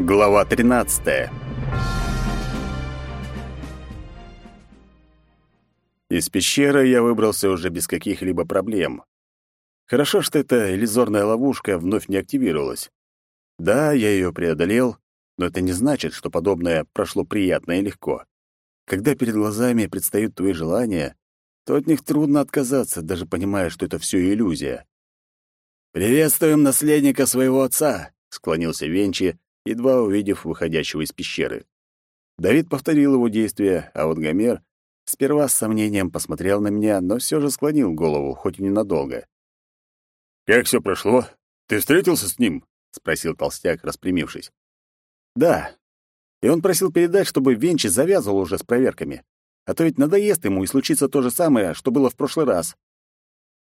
Глава 13. Из пещеры я выбрался уже без каких-либо проблем. Хорошо, что эта иллюзорная ловушка вновь не активировалась. Да, я ее преодолел, но это не значит, что подобное прошло приятно и легко. Когда перед глазами предстают твои желания, то от них трудно отказаться, даже понимая, что это все иллюзия. «Приветствуем наследника своего отца», — склонился Венчи, едва увидев выходящего из пещеры. Давид повторил его действия, а вот Гомер сперва с сомнением посмотрел на меня, но все же склонил голову, хоть и ненадолго. «Как все прошло? Ты встретился с ним?» — спросил толстяк, распрямившись. «Да. И он просил передать, чтобы Венчи завязывал уже с проверками. А то ведь надоест ему, и случится то же самое, что было в прошлый раз».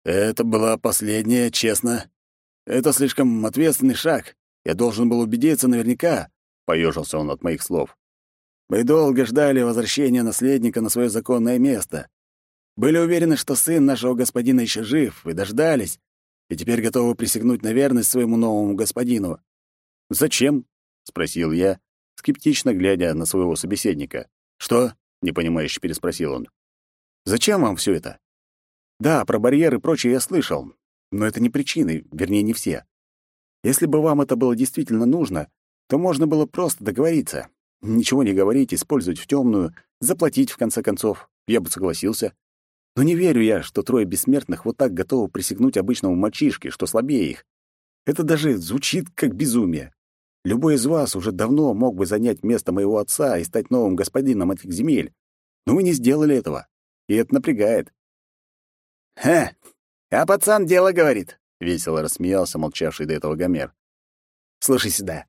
«Это была последняя, честно. Это слишком ответственный шаг. Я должен был убедиться наверняка», — поежился он от моих слов. «Мы долго ждали возвращения наследника на свое законное место. Были уверены, что сын нашего господина еще жив, и дождались, и теперь готовы присягнуть на верность своему новому господину». «Зачем?» — спросил я, скептично глядя на своего собеседника. «Что?» — непонимающе переспросил он. «Зачем вам все это?» «Да, про барьеры и прочее я слышал, но это не причины, вернее, не все. Если бы вам это было действительно нужно, то можно было просто договориться. Ничего не говорить, использовать в темную, заплатить, в конце концов. Я бы согласился. Но не верю я, что трое бессмертных вот так готовы присягнуть обычному мальчишке, что слабее их. Это даже звучит как безумие. Любой из вас уже давно мог бы занять место моего отца и стать новым господином этих земель. Но вы не сделали этого. И это напрягает. «Ха! А пацан дело говорит», — весело рассмеялся молчавший до этого Гомер. «Слушай сюда.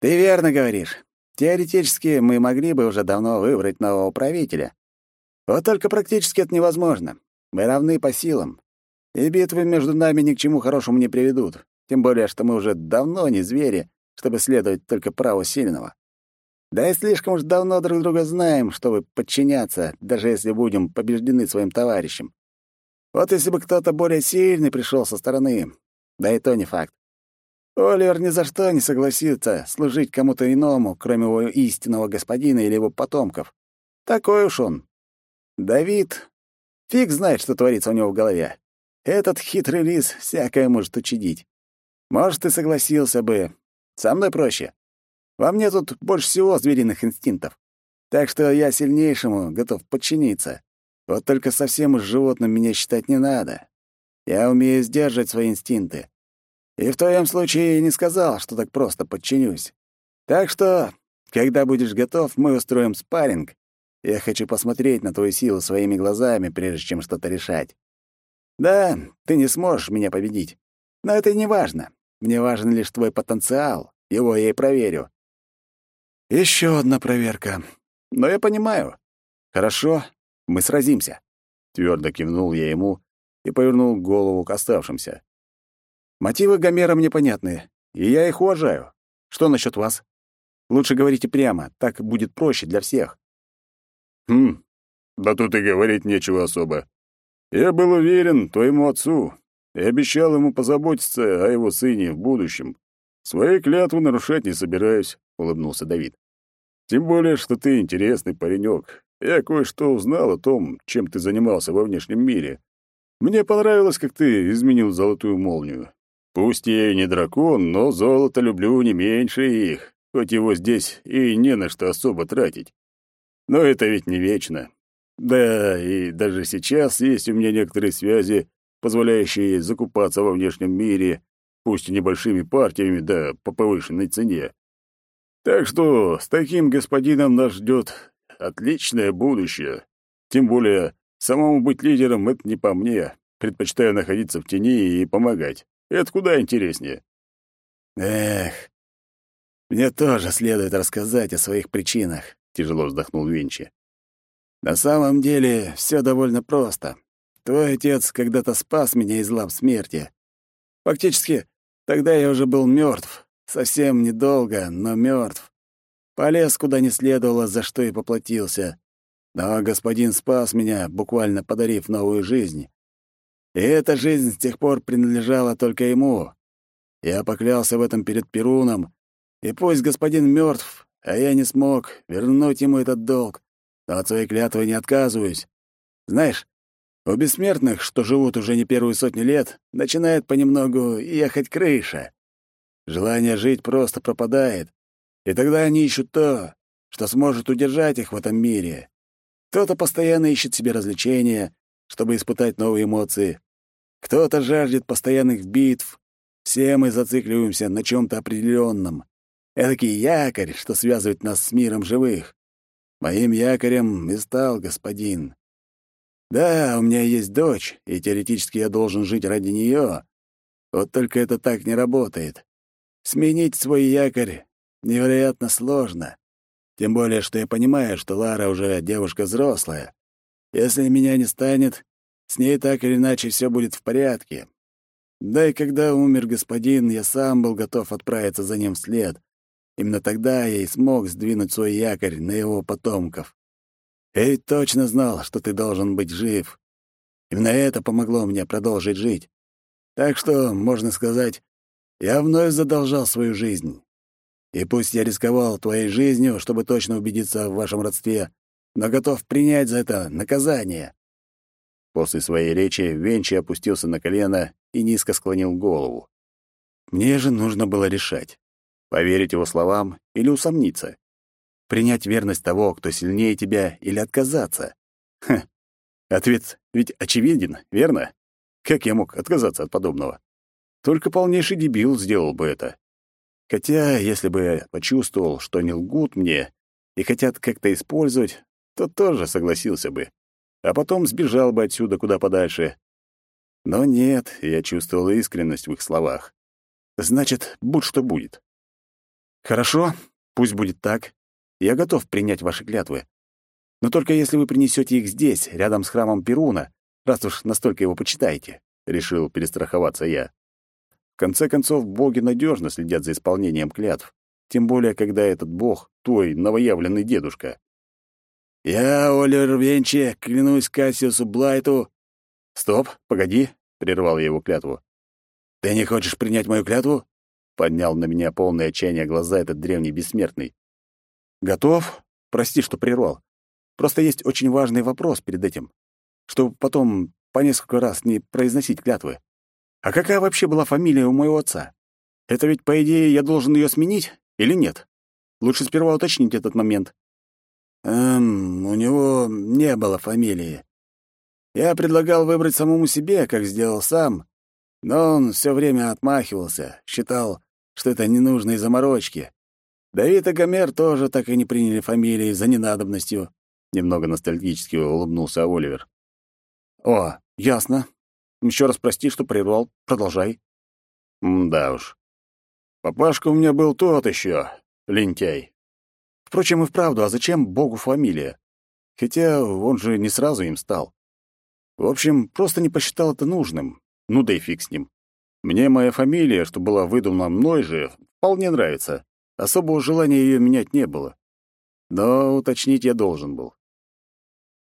Ты верно говоришь. Теоретически мы могли бы уже давно выбрать нового правителя. Вот только практически это невозможно. Мы равны по силам. И битвы между нами ни к чему хорошему не приведут. Тем более, что мы уже давно не звери, чтобы следовать только праву сильного. Да и слишком уж давно друг друга знаем, чтобы подчиняться, даже если будем побеждены своим товарищем. Вот если бы кто-то более сильный пришел со стороны, да и то не факт. Оливер ни за что не согласится служить кому-то иному, кроме его истинного господина или его потомков. Такой уж он. Давид... Фиг знает, что творится у него в голове. Этот хитрый лис всякое может учудить. Может, и согласился бы. Со мной проще. Во мне тут больше всего звериных инстинктов. Так что я сильнейшему готов подчиниться. Вот только совсем уж животным меня считать не надо. Я умею сдерживать свои инстинкты. И в твоем случае я не сказал, что так просто подчинюсь. Так что, когда будешь готов, мы устроим спарринг. Я хочу посмотреть на твою силу своими глазами, прежде чем что-то решать. Да, ты не сможешь меня победить. Но это не важно. Мне важен лишь твой потенциал. Его я и проверю. Еще одна проверка. Но я понимаю. Хорошо, мы сразимся. Твердо кивнул я ему и повернул голову к оставшимся. Мотивы Гомера мне понятны, и я их уважаю. Что насчет вас? Лучше говорите прямо, так будет проще для всех. Хм, да тут и говорить нечего особо. Я был уверен твоему отцу и обещал ему позаботиться о его сыне в будущем. Свои клятвы нарушать не собираюсь, улыбнулся Давид. Тем более, что ты интересный паренек, я кое-что узнал о том, чем ты занимался во внешнем мире. Мне понравилось, как ты изменил золотую молнию. Пусть я и не дракон, но золото люблю не меньше их, хоть его здесь и не на что особо тратить. Но это ведь не вечно. Да, и даже сейчас есть у меня некоторые связи, позволяющие закупаться во внешнем мире, пусть и небольшими партиями, да по повышенной цене. Так что с таким господином нас ждет отличное будущее. Тем более, самому быть лидером — это не по мне. Предпочитаю находиться в тени и помогать. Это куда интереснее. Эх, мне тоже следует рассказать о своих причинах, тяжело вздохнул Винчи. На самом деле, все довольно просто. Твой отец когда-то спас меня из лап смерти. Фактически, тогда я уже был мертв, совсем недолго, но мертв. Полез куда не следовало, за что и поплатился. Но господин спас меня, буквально подарив новую жизнь. И эта жизнь с тех пор принадлежала только ему. Я поклялся в этом перед Перуном, И пусть господин мертв, а я не смог вернуть ему этот долг, но от своей клятвы не отказываюсь. Знаешь, у бессмертных, что живут уже не первую сотню лет, начинает понемногу ехать крыша. Желание жить просто пропадает, и тогда они ищут то, что сможет удержать их в этом мире. Кто-то постоянно ищет себе развлечения, чтобы испытать новые эмоции. Кто-то жаждет постоянных битв. Все мы зацикливаемся на чем то определенном. Эдакий якорь, что связывает нас с миром живых. Моим якорем и стал господин. Да, у меня есть дочь, и теоретически я должен жить ради нее. Вот только это так не работает. Сменить свой якорь невероятно сложно. Тем более, что я понимаю, что Лара уже девушка взрослая. Если меня не станет, с ней так или иначе все будет в порядке. Да и когда умер господин, я сам был готов отправиться за ним вслед. Именно тогда я и смог сдвинуть свой якорь на его потомков. Я ведь точно знал, что ты должен быть жив. Именно это помогло мне продолжить жить. Так что, можно сказать, я вновь задолжал свою жизнь. И пусть я рисковал твоей жизнью, чтобы точно убедиться в вашем родстве, но готов принять за это наказание». После своей речи Венчи опустился на колено и низко склонил голову. Мне же нужно было решать, поверить его словам или усомниться. Принять верность того, кто сильнее тебя, или отказаться. Хм, ответ ведь очевиден, верно? Как я мог отказаться от подобного? Только полнейший дебил сделал бы это. Хотя, если бы я почувствовал, что они лгут мне и хотят как-то использовать, то тоже согласился бы. А потом сбежал бы отсюда куда подальше. Но нет, я чувствовал искренность в их словах. Значит, будь что будет. Хорошо, пусть будет так. Я готов принять ваши клятвы. Но только если вы принесете их здесь, рядом с храмом Перуна, раз уж настолько его почитаете, — решил перестраховаться я. В конце концов, боги надежно следят за исполнением клятв, тем более, когда этот бог — твой новоявленный дедушка. «Я, Оливер Венчи, клянусь Кассиусу Блайту...» «Стоп, погоди», — прервал я его клятву. «Ты не хочешь принять мою клятву?» — поднял на меня полное отчаяние глаза этот древний бессмертный. «Готов? Прости, что прервал. Просто есть очень важный вопрос перед этим, чтобы потом по несколько раз не произносить клятвы. А какая вообще была фамилия у моего отца? Это ведь, по идее, я должен ее сменить или нет? Лучше сперва уточнить этот момент. Эм, у него не было фамилии. Я предлагал выбрать самому себе, как сделал сам, но он все время отмахивался, считал, что это ненужные заморочки. Давид и Гомер тоже так и не приняли фамилии за ненадобностью. Немного ностальгически улыбнулся Оливер. «О, ясно. Еще раз прости, что прервал. Продолжай. да уж. Папашка у меня был тот еще, лентяй. Впрочем, и вправду, а зачем Богу фамилия? Хотя он же не сразу им стал. В общем, просто не посчитал это нужным. Ну да и фиг с ним. Мне моя фамилия, что была выдумана мной же, вполне нравится. Особого желания ее менять не было. Но уточнить я должен был.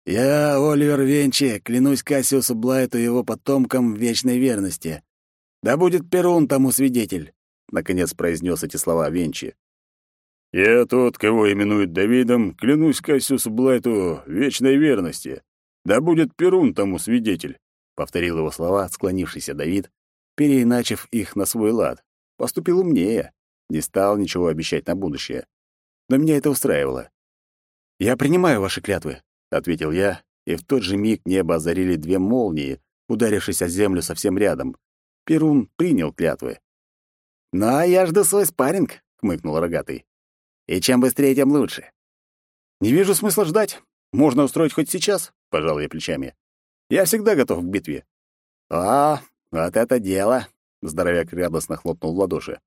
«Я, Оливер Венчи, клянусь Кассиусу Блайту и его потомкам в вечной верности. Да будет Перун тому свидетель», — наконец произнес эти слова Венчи. «Я тот, кого именуют Давидом, клянусь Кассиусу Блайту вечной верности. Да будет Перун тому свидетель», — повторил его слова склонившийся Давид, переиначив их на свой лад. Поступил умнее, не стал ничего обещать на будущее. Но меня это устраивало. «Я принимаю ваши клятвы», — ответил я, и в тот же миг небо озарили две молнии, ударившись о землю совсем рядом. Перун принял клятвы. «Ну, а я жду свой спарринг», — хмыкнул рогатый. «И чем быстрее, тем лучше». «Не вижу смысла ждать. Можно устроить хоть сейчас», — пожал я плечами. «Я всегда готов к битве». «О, вот это дело!» — здоровяк радостно хлопнул в ладоши.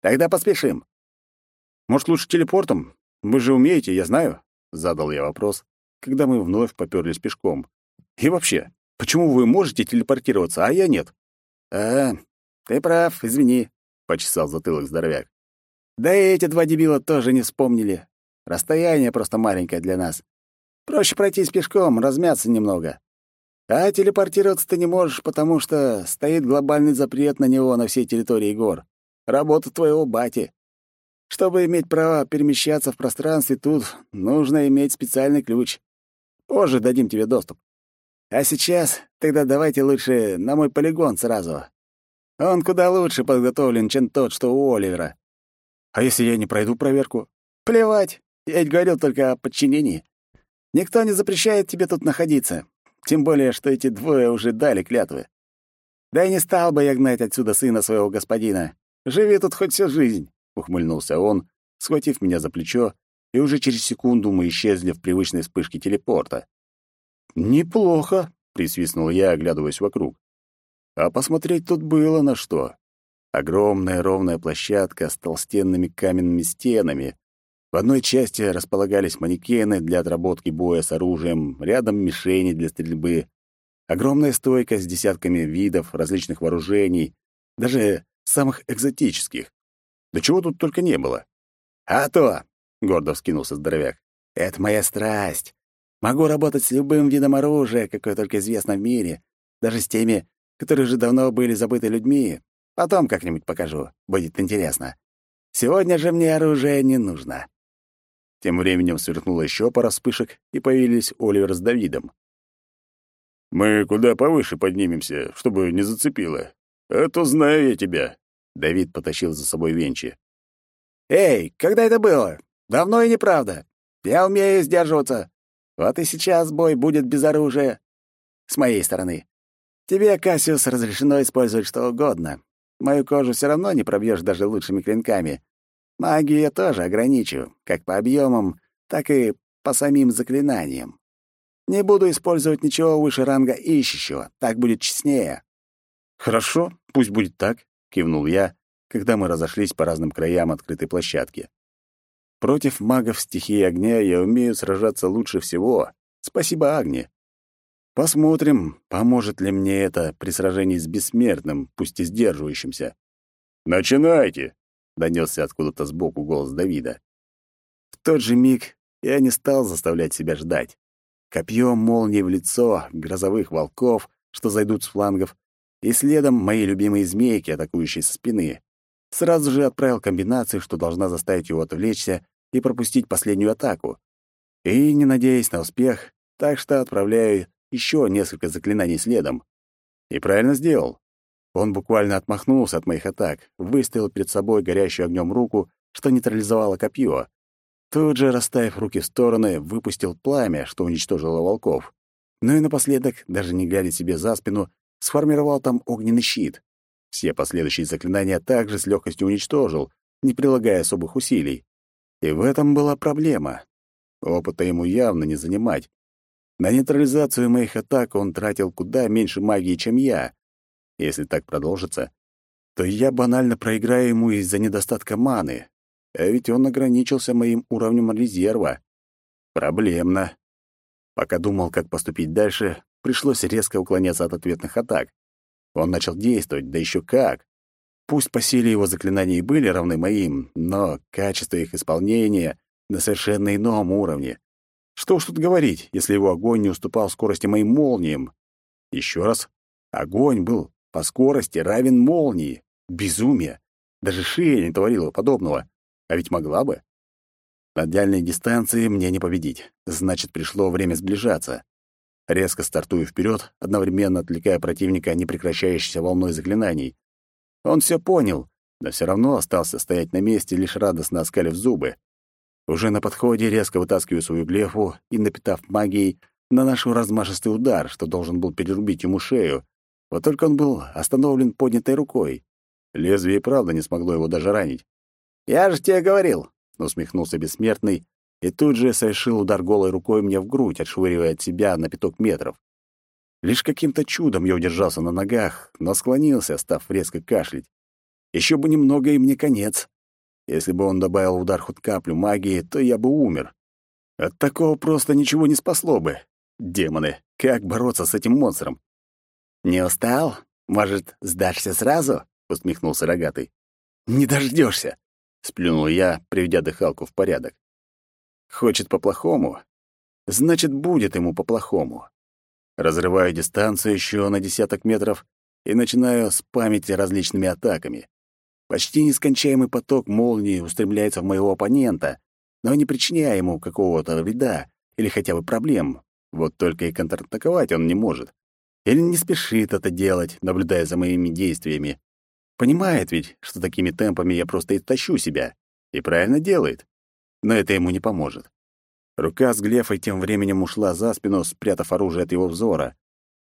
«Тогда поспешим». «Может, лучше телепортом? Вы же умеете, я знаю», — задал я вопрос, когда мы вновь попёрлись пешком. «И вообще, почему вы можете телепортироваться, а я нет?» «А, ты прав, извини», — почесал затылок здоровяк. «Да и эти два дебила тоже не вспомнили. Расстояние просто маленькое для нас. Проще пройтись пешком, размяться немного. А телепортироваться ты не можешь, потому что стоит глобальный запрет на него на всей территории гор. Работа твоего бати». Чтобы иметь право перемещаться в пространстве тут, нужно иметь специальный ключ. Позже дадим тебе доступ. А сейчас тогда давайте лучше на мой полигон сразу. Он куда лучше подготовлен, чем тот, что у Оливера. А если я не пройду проверку? Плевать. Я ведь говорил только о подчинении. Никто не запрещает тебе тут находиться. Тем более, что эти двое уже дали клятвы. Да и не стал бы я гнать отсюда сына своего господина. Живи тут хоть всю жизнь, — ухмыльнулся он, схватив меня за плечо, и уже через секунду мы исчезли в привычной вспышке телепорта. «Неплохо», — присвистнул я, оглядываясь вокруг. А посмотреть тут было на что. Огромная ровная площадка с толстенными каменными стенами, в одной части располагались манекены для отработки боя с оружием, рядом мишени для стрельбы, огромная стойка с десятками видов различных вооружений, даже самых экзотических. Да чего тут только не было. «А то!» — гордо вскинулся здоровяк. «Это моя страсть. Могу работать с любым видом оружия, какое только известно в мире, даже с теми, которые уже давно были забыты людьми. Потом как-нибудь покажу, будет интересно. Сегодня же мне оружие не нужно». Тем временем сверкнула еще пара вспышек, и появились Оливер с Давидом. «Мы куда повыше поднимемся, чтобы не зацепило. А то знаю я тебя». Давид потащил за собой Венчи. «Эй, когда это было? Давно и неправда. Я умею сдерживаться. Вот и сейчас бой будет без оружия. С моей стороны. Тебе, Кассиус, разрешено использовать что угодно. Мою кожу все равно не пробьешь даже лучшими клинками. Магию я тоже ограничу, как по объемам, так и по самим заклинаниям. Не буду использовать ничего выше ранга ищущего, так будет честнее». «Хорошо, пусть будет так», — кивнул я, когда мы разошлись по разным краям открытой площадки. Против магов стихии огня я умею сражаться лучше всего. Спасибо, Агне. Посмотрим, поможет ли мне это при сражении с бессмертным, пусть и сдерживающимся. «Начинайте!» — донесся откуда-то сбоку голос Давида. В тот же миг я не стал заставлять себя ждать. Копье молнии в лицо, грозовых волков, что зайдут с флангов, и следом мои любимые змейки, атакующие со спины. Сразу же отправил комбинацию, что должна заставить его отвлечься и пропустить последнюю атаку. И, не надеясь на успех, так что отправляю еще несколько заклинаний следом. И правильно сделал. Он буквально отмахнулся от моих атак, выставил перед собой горящую огнем руку, что нейтрализовало копье. Тут же, расставив руки в стороны, выпустил пламя, что уничтожило волков. Ну и напоследок, даже не глядя себе за спину, сформировал там огненный щит. Все последующие заклинания также с легкостью уничтожил, не прилагая особых усилий. И в этом была проблема. Опыта ему явно не занимать. На нейтрализацию моих атак он тратил куда меньше магии, чем я, если так продолжится, то я банально проиграю ему из-за недостатка маны. А ведь он ограничился моим уровнем резерва. Проблемно. Пока думал, как поступить дальше, пришлось резко уклоняться от ответных атак. Он начал действовать, да еще как. Пусть по силе его заклинаний были равны моим, но качество их исполнения на совершенно ином уровне. Что уж тут говорить, если его огонь не уступал скорости моим молниям. Еще раз, огонь был по скорости равен молнии. Безумие. Даже шея не творила подобного. А ведь могла бы. На дальней дистанции мне не победить. Значит, пришло время сближаться. Резко стартую вперед, одновременно отвлекая противника непрекращающейся волной заклинаний. Он все понял, но все равно остался стоять на месте, лишь радостно оскалив зубы. Уже на подходе резко вытаскиваю свою глефу и, напитав магией, наношу размашистый удар, что должен был перерубить ему шею, вот только он был остановлен поднятой рукой. Лезвие правда не смогло его даже ранить. «Я же тебе говорил!» — усмехнулся бессмертный и тут же совершил удар голой рукой мне в грудь, отшвыривая от себя на пяток метров. Лишь каким-то чудом я удержался на ногах, но склонился, став резко кашлять. Еще бы немного, и мне конец. Если бы он добавил удар хоть каплю магии, то я бы умер. От такого просто ничего не спасло бы. Демоны, как бороться с этим монстром? «Не устал? Может, сдашься сразу?» — усмехнулся рогатый. «Не дождешься, сплюнул я, приведя дыхалку в порядок. «Хочет по-плохому? Значит, будет ему по-плохому». Разрываю дистанцию еще на десяток метров и начинаю спамить различными атаками. Почти нескончаемый поток молнии устремляется в моего оппонента, но не причиняя ему какого-то вреда или хотя бы проблем. Вот только и контратаковать он не может. Или не спешит это делать, наблюдая за моими действиями. Понимает ведь, что такими темпами я просто истощу себя. И правильно делает. Но это ему не поможет. Рука с Глефой тем временем ушла за спину, спрятав оружие от его взора.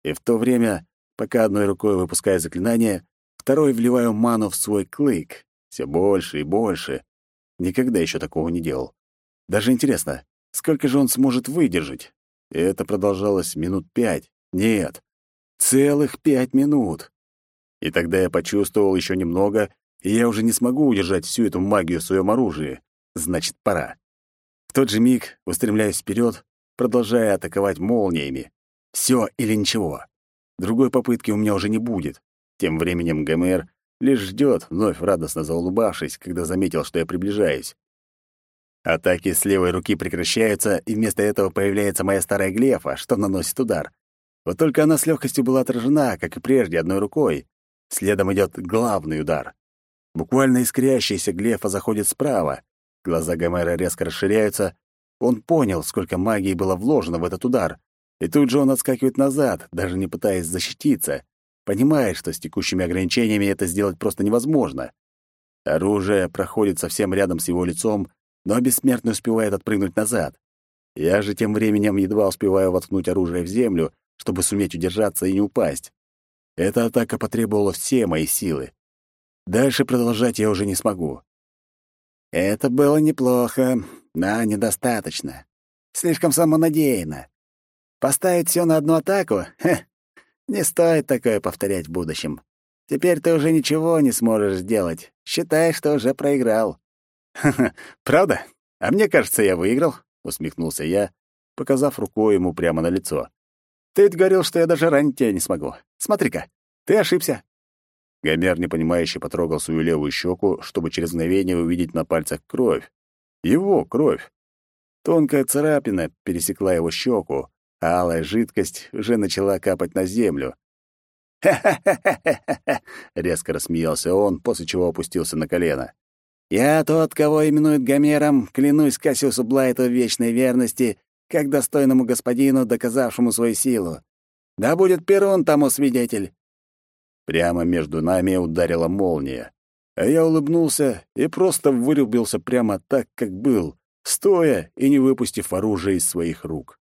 И в то время, пока одной рукой выпускаю заклинание, второй вливаю ману в свой клык. Все больше и больше. Никогда еще такого не делал. Даже интересно, сколько же он сможет выдержать? И это продолжалось минут пять. Нет, целых пять минут. И тогда я почувствовал еще немного, и я уже не смогу удержать всю эту магию в своем оружии. Значит, пора. Тот же миг устремляюсь вперед, продолжая атаковать молниями. Все или ничего. Другой попытки у меня уже не будет. Тем временем ГМР лишь ждет, вновь радостно заулыбавшись, когда заметил, что я приближаюсь. Атаки с левой руки прекращаются, и вместо этого появляется моя старая глефа, что наносит удар. Вот только она с легкостью была отражена, как и прежде, одной рукой. Следом идет главный удар. Буквально искрящаяся глефа заходит справа. Глаза Гомера резко расширяются. Он понял, сколько магии было вложено в этот удар. И тут же он отскакивает назад, даже не пытаясь защититься понимает, что с текущими ограничениями это сделать просто невозможно. Оружие проходит совсем рядом с его лицом, но бессмертный успевает отпрыгнуть назад. Я же тем временем едва успеваю воткнуть оружие в землю, чтобы суметь удержаться и не упасть. Эта атака потребовала все мои силы. Дальше продолжать я уже не смогу. Это было неплохо, но недостаточно. Слишком самонадеянно. Поставить все на одну атаку? Хе, не стоит такое повторять в будущем. Теперь ты уже ничего не сможешь сделать. Считай, что уже проиграл. «Ха-ха, правда? А мне кажется, я выиграл», — усмехнулся я, показав рукой ему прямо на лицо. «Ты ведь говорил, что я даже ранить тебя не смогу. Смотри-ка, ты ошибся». Гомер непонимающе потрогал свою левую щеку, чтобы через мгновение увидеть на пальцах кровь. Его кровь. Тонкая царапина пересекла его щеку, алая жидкость уже начала капать на землю. «Ха-ха-ха-ха-ха!» — резко рассмеялся он, после чего опустился на колено. «Я тот, кого именуют Гомером, клянусь Кассиусу Блайту вечной верности, как достойному господину, доказавшему свою силу. Да будет Перун тому свидетель!» Прямо между нами ударила молния, а я улыбнулся и просто вырубился прямо так, как был, стоя и не выпустив оружие из своих рук.